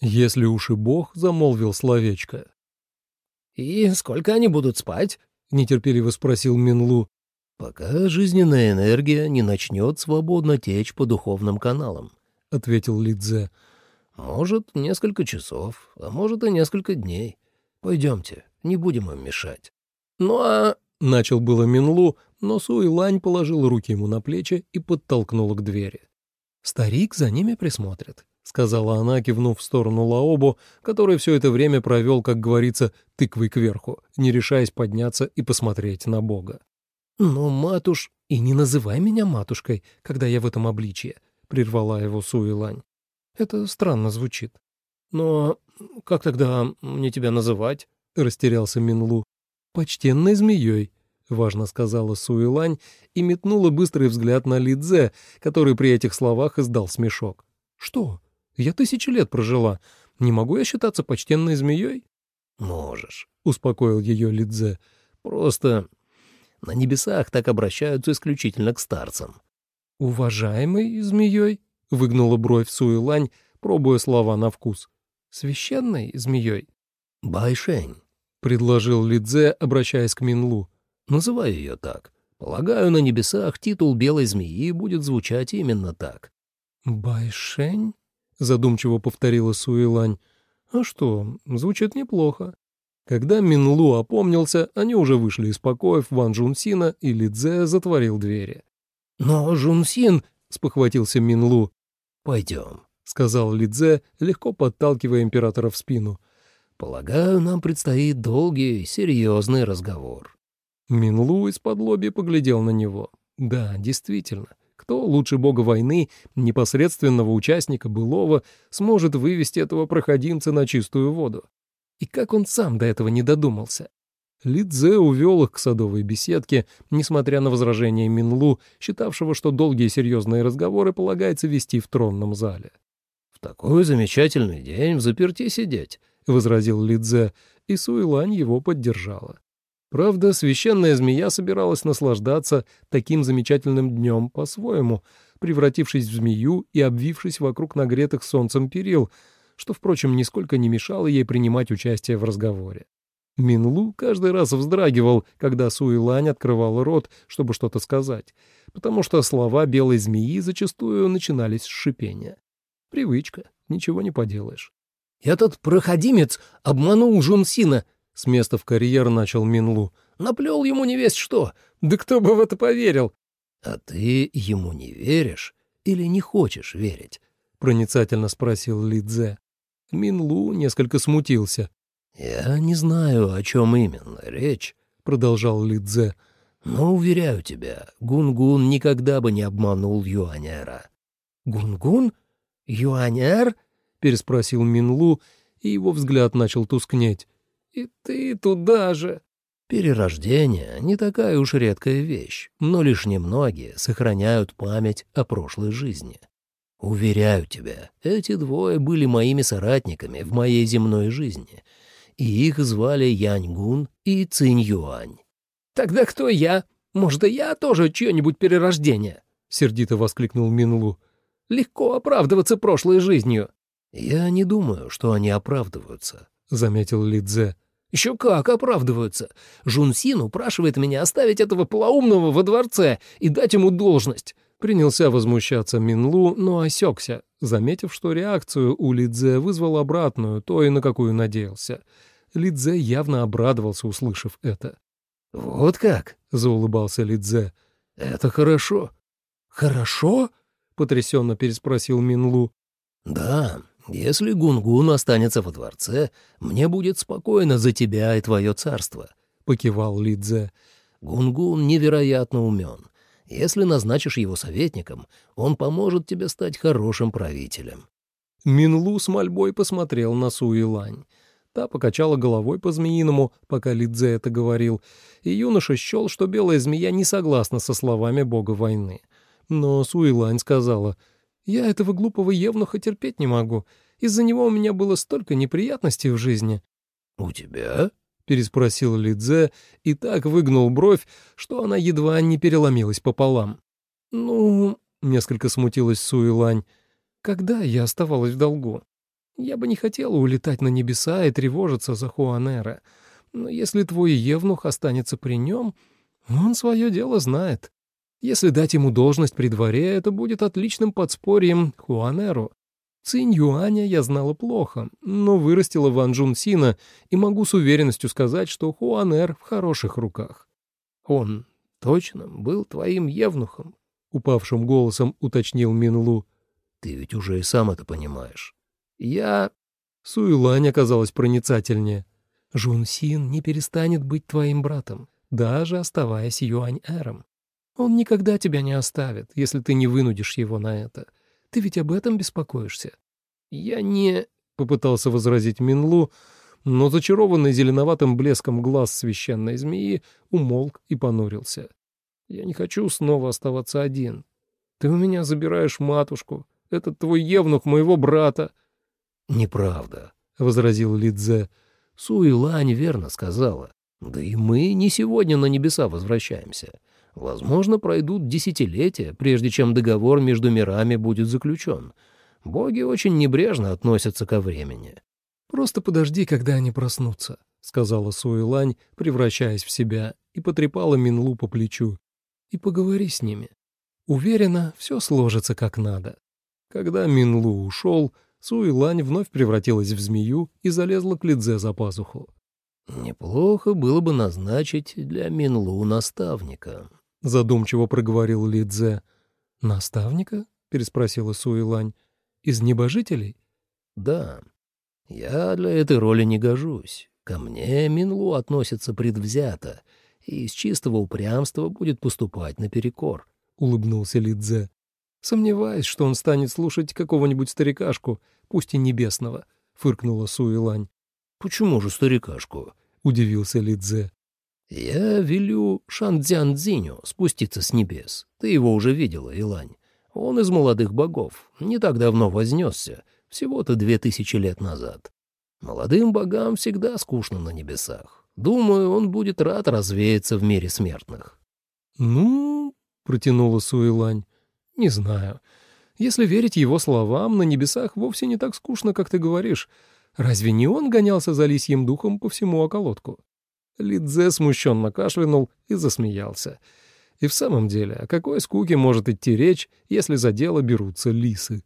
Если уж и бог замолвил словечко. «И сколько они будут спать?» — нетерпеливо спросил Минлу. «Пока жизненная энергия не начнет свободно течь по духовным каналам», — ответил Лидзе. «Может, несколько часов, а может и несколько дней. Пойдемте, не будем им мешать». «Ну а...» — начал было Минлу, но Суэлань положил руки ему на плечи и подтолкнула к двери. «Старик за ними присмотрит», — сказала она, кивнув в сторону Лаобу, который все это время провел, как говорится, тыквой кверху, не решаясь подняться и посмотреть на Бога. «Но, матуш, и не называй меня матушкой, когда я в этом обличье», — прервала его Суэлань. «Это странно звучит». «Но как тогда мне тебя называть?» — растерялся Минлу. «Почтенной змеей», — важно сказала Суэлань и метнула быстрый взгляд на Лидзе, который при этих словах издал смешок. «Что? Я тысячи лет прожила. Не могу я считаться почтенной змеей?» «Можешь», — успокоил ее Лидзе. «Просто на небесах так обращаются исключительно к старцам». «Уважаемый змеей?» — выгнула бровь Суэлань, пробуя слова на вкус. «Священной змеей?» «Байшень», — предложил Лидзе, обращаясь к Минлу. Называю ее так. Полагаю, на небесах титул белой змеи будет звучать именно так. «Байшень?» — задумчиво повторила Суэлань. «А что, звучит неплохо». Когда Минлу опомнился, они уже вышли из покоев Ван Джунсина, и Лидзе затворил двери. «Но Джунсин...» — спохватился Минлу. «Пойдем», — сказал Лидзе, легко подталкивая императора в спину. «Полагаю, нам предстоит долгий, серьезный разговор». Минлу из-под лоби поглядел на него. Да, действительно, кто лучше бога войны, непосредственного участника былого, сможет вывести этого проходимца на чистую воду? И как он сам до этого не додумался? Лидзе увел их к садовой беседке, несмотря на возражение Минлу, считавшего, что долгие серьезные разговоры полагается вести в тронном зале. «В такой замечательный день в заперти сидеть», — возразил Лидзе, и Суэлань его поддержала. Правда, священная змея собиралась наслаждаться таким замечательным днем по-своему, превратившись в змею и обвившись вокруг нагретых солнцем перил, что, впрочем, нисколько не мешало ей принимать участие в разговоре. Минлу каждый раз вздрагивал, когда Суэлань открывал рот, чтобы что-то сказать, потому что слова белой змеи зачастую начинались с шипения. Привычка, ничего не поделаешь. «Этот проходимец обманул Жунсина», с места в карьер начал Минлу. «Наплел ему не весть что! Да кто бы в это поверил!» «А ты ему не веришь или не хочешь верить?» — проницательно спросил Лидзе. Минлу несколько смутился. «Я не знаю, о чем именно речь», — продолжал Лидзе. «Но, уверяю тебя, Гунгун никогда бы не обманул Юаняра». «Гунгун? Юаняр?» — переспросил Минлу, и его взгляд начал тускнеть. И ты туда же. Перерождение — не такая уж редкая вещь, но лишь немногие сохраняют память о прошлой жизни. Уверяю тебя, эти двое были моими соратниками в моей земной жизни, и их звали Яньгун и Цинь-Юань. «Тогда кто я? Может, и я тоже чье-нибудь перерождение?» — сердито воскликнул Минлу. «Легко оправдываться прошлой жизнью». «Я не думаю, что они оправдываются», — заметил Лидзе. Еще как оправдываются. Жунсин упрашивает меня оставить этого полоумного во дворце и дать ему должность. Принялся возмущаться Минлу, но осекся, заметив, что реакцию у Лидзе вызвал обратную, той, на какую надеялся. Лидзе явно обрадовался, услышав это. «Вот как?» — заулыбался Лидзе. «Это хорошо». «Хорошо?» — потрясенно переспросил Минлу. «Да, если Гунгун останется во дворце, мне будет спокойно за тебя и твое царство», — покивал Лидзе. «Гунгун невероятно умен. Если назначишь его советником, он поможет тебе стать хорошим правителем». Минлу с мольбой посмотрел на Суилань. Та покачала головой по-змеиному, пока Лидзе это говорил, и юноша счел, что белая змея не согласна со словами бога войны. Но Суилань сказала — я этого глупого евнуха терпеть не могу. Из-за него у меня было столько неприятностей в жизни». «У тебя?» — переспросил Лидзе и так выгнул бровь, что она едва не переломилась пополам. «Ну...» — несколько смутилась Суэлань. «Когда я оставалась в долгу?» Я бы не хотела улетать на небеса и тревожиться за Хуанера, но если твой евнух останется при нем, он свое дело знает. Если дать ему должность при дворе, это будет отличным подспорьем Хуанеру. Цинь Юаня я знала плохо, но вырастила Ван Джун Сина и могу с уверенностью сказать, что Хуанер в хороших руках. Он точно был твоим евнухом? — упавшим голосом уточнил Минлу. «Ты ведь уже и сам это понимаешь». «Я...» Суэлань оказалась проницательнее. «Жун Син не перестанет быть твоим братом, даже оставаясь Юань-эром. Он никогда тебя не оставит, если ты не вынудишь его на это. Ты ведь об этом беспокоишься?» «Я не...» — попытался возразить Минлу, но зачарованный зеленоватым блеском глаз священной змеи умолк и понурился. Я не хочу снова оставаться один. Ты у меня забираешь матушку. Это твой евнух моего брата. — Неправда, — возразил Лидзе. — Суэлань верно сказала. Да и мы не сегодня на небеса возвращаемся. Возможно, пройдут десятилетия, прежде чем договор между мирами будет заключен. Боги очень небрежно относятся ко времени. «Просто подожди, когда они проснутся», — сказала Суэлань, превращаясь в себя, и потрепала Минлу по плечу и поговори с ними. Уверена, все сложится как надо. Когда Минлу ушел, Суэлань вновь превратилась в змею и залезла к Лидзе за пазуху. «Неплохо было бы назначить для Минлу наставника», — задумчиво проговорил Лидзе. «Наставника?» — переспросила Суэлань. «Из небожителей?» «Да. Я для этой роли не гожусь. Ко мне Минлу относится предвзято, и из чистого упрямства будет поступать наперекор», — улыбнулся Лидзе. «Сомневаюсь, что он станет слушать какого-нибудь старикашку, пусть и небесного», — фыркнула Суэлань. «Почему же старикашку?» — удивился Лидзе. «Я велю Шандзян Цзиню спуститься с небес. Ты его уже видела, Илань. Он из молодых богов, не так давно вознесся, всего-то две тысячи лет назад. Молодым богам всегда скучно на небесах. Думаю, он будет рад развеяться в мире смертных». «Ну...» — протянула Суэлань. «Не знаю. Если верить его словам, на небесах вовсе не так скучно, как ты говоришь. Разве не он гонялся за лисьим духом по всему околотку?» Лидзе смущенно кашлянул и засмеялся. И в самом деле, о какой скуке может идти речь, если за дело берутся лисы?